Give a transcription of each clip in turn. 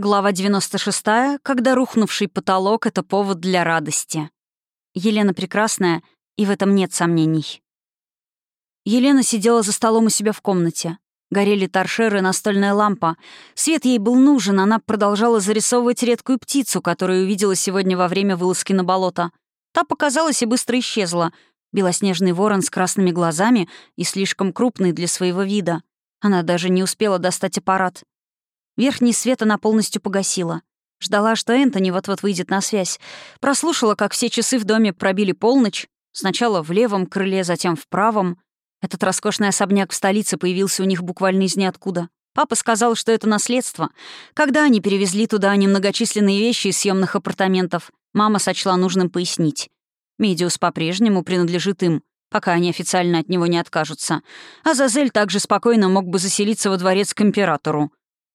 Глава 96, когда рухнувший потолок — это повод для радости. Елена прекрасная, и в этом нет сомнений. Елена сидела за столом у себя в комнате. Горели торшеры, настольная лампа. Свет ей был нужен, она продолжала зарисовывать редкую птицу, которую увидела сегодня во время вылазки на болото. Та показалась и быстро исчезла. Белоснежный ворон с красными глазами и слишком крупный для своего вида. Она даже не успела достать аппарат. Верхний свет она полностью погасила. Ждала, что Энтони вот-вот выйдет на связь. Прослушала, как все часы в доме пробили полночь. Сначала в левом крыле, затем в правом. Этот роскошный особняк в столице появился у них буквально из ниоткуда. Папа сказал, что это наследство. Когда они перевезли туда немногочисленные вещи из съемных апартаментов, мама сочла нужным пояснить. Медиус по-прежнему принадлежит им, пока они официально от него не откажутся. А Зазель также спокойно мог бы заселиться во дворец к императору.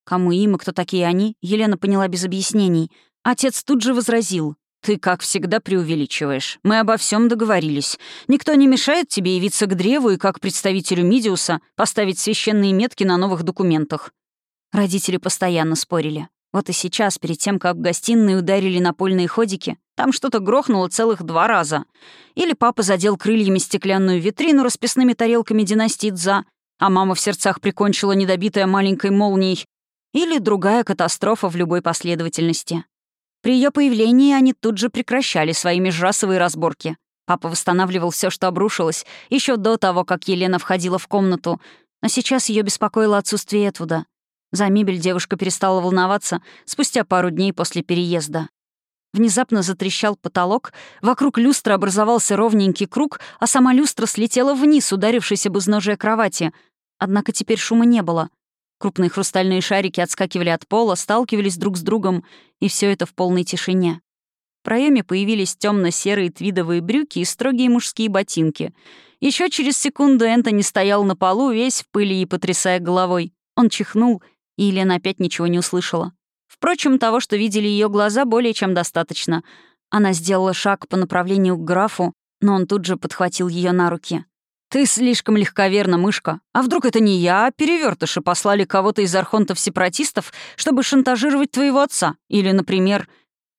Кому им и кто такие они, Елена поняла без объяснений. Отец тут же возразил. «Ты, как всегда, преувеличиваешь. Мы обо всем договорились. Никто не мешает тебе явиться к древу и, как представителю Мидиуса, поставить священные метки на новых документах». Родители постоянно спорили. Вот и сейчас, перед тем, как в гостиной ударили напольные ходики, там что-то грохнуло целых два раза. Или папа задел крыльями стеклянную витрину расписными тарелками династии Дза, а мама в сердцах прикончила недобитая маленькой молнией или другая катастрофа в любой последовательности. При ее появлении они тут же прекращали свои межрасовые разборки. Папа восстанавливал все, что обрушилось, еще до того, как Елена входила в комнату, но сейчас ее беспокоило отсутствие Этвуда. За мебель девушка перестала волноваться спустя пару дней после переезда. Внезапно затрещал потолок, вокруг люстры образовался ровненький круг, а сама люстра слетела вниз, ударившись об изножие кровати. Однако теперь шума не было — Крупные хрустальные шарики отскакивали от пола, сталкивались друг с другом, и все это в полной тишине. В проеме появились темно серые твидовые брюки и строгие мужские ботинки. Еще через секунду Энтони стоял на полу, весь в пыли и потрясая головой. Он чихнул, и Елена опять ничего не услышала. Впрочем, того, что видели ее глаза, более чем достаточно. Она сделала шаг по направлению к графу, но он тут же подхватил ее на руки. «Ты слишком легковерна, мышка. А вдруг это не я, а перевертыши послали кого-то из архонтов-сепаратистов, чтобы шантажировать твоего отца? Или, например...»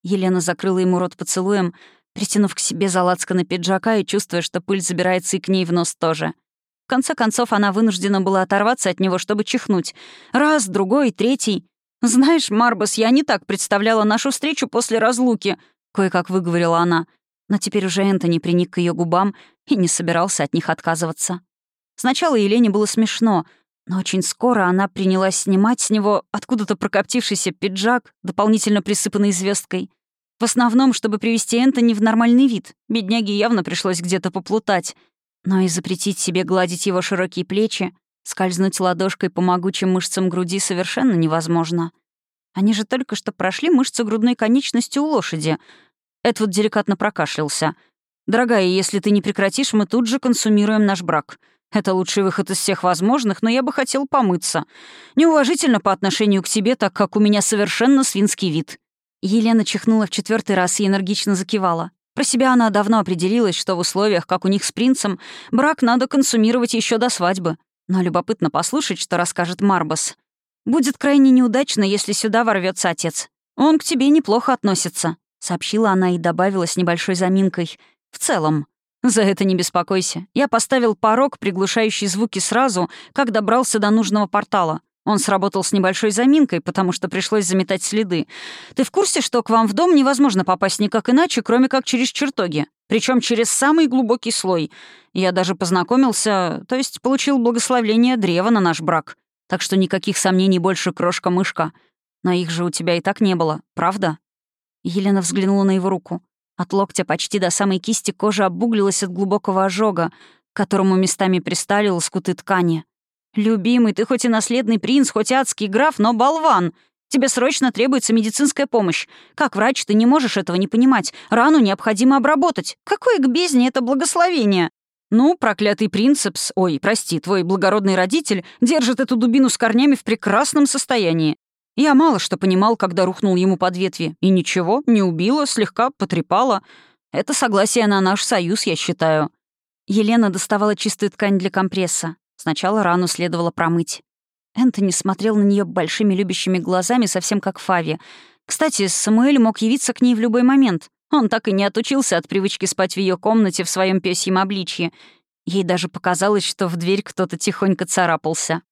Елена закрыла ему рот поцелуем, притянув к себе за на пиджака и чувствуя, что пыль забирается и к ней в нос тоже. В конце концов, она вынуждена была оторваться от него, чтобы чихнуть. Раз, другой, третий. «Знаешь, Марбас, я не так представляла нашу встречу после разлуки», — кое-как выговорила она. Но теперь уже Энтони приник к ее губам и не собирался от них отказываться. Сначала Елене было смешно, но очень скоро она принялась снимать с него откуда-то прокоптившийся пиджак, дополнительно присыпанный звездкой. В основном, чтобы привести Энтони в нормальный вид. Бедняге явно пришлось где-то поплутать. Но и запретить себе гладить его широкие плечи, скользнуть ладошкой по могучим мышцам груди совершенно невозможно. Они же только что прошли мышцы грудной конечности у лошади — Эдвуд деликатно прокашлялся. «Дорогая, если ты не прекратишь, мы тут же консумируем наш брак. Это лучший выход из всех возможных, но я бы хотел помыться. Неуважительно по отношению к тебе, так как у меня совершенно свинский вид». Елена чихнула в четвертый раз и энергично закивала. Про себя она давно определилась, что в условиях, как у них с принцем, брак надо консумировать еще до свадьбы. Но любопытно послушать, что расскажет Марбас. «Будет крайне неудачно, если сюда ворвется отец. Он к тебе неплохо относится сообщила она и добавила с небольшой заминкой. «В целом. За это не беспокойся. Я поставил порог, приглушающий звуки сразу, как добрался до нужного портала. Он сработал с небольшой заминкой, потому что пришлось заметать следы. Ты в курсе, что к вам в дом невозможно попасть никак иначе, кроме как через чертоги? Причем через самый глубокий слой. Я даже познакомился, то есть получил благословление древа на наш брак. Так что никаких сомнений больше, крошка-мышка. Но их же у тебя и так не было, правда?» Елена взглянула на его руку. От локтя почти до самой кисти кожа обуглилась от глубокого ожога, которому местами пристали лоскуты ткани. «Любимый, ты хоть и наследный принц, хоть и адский граф, но болван! Тебе срочно требуется медицинская помощь. Как врач ты не можешь этого не понимать. Рану необходимо обработать. Какое к бездне это благословение?» «Ну, проклятый принцепс, ой, прости, твой благородный родитель держит эту дубину с корнями в прекрасном состоянии. Я мало что понимал, когда рухнул ему под ветви. И ничего, не убила, слегка потрепала. Это согласие на наш союз, я считаю. Елена доставала чистую ткань для компресса. Сначала рану следовало промыть. Энтони смотрел на нее большими любящими глазами, совсем как Фави. Кстати, Самуэль мог явиться к ней в любой момент. Он так и не отучился от привычки спать в ее комнате в своем пёсьем обличье. Ей даже показалось, что в дверь кто-то тихонько царапался.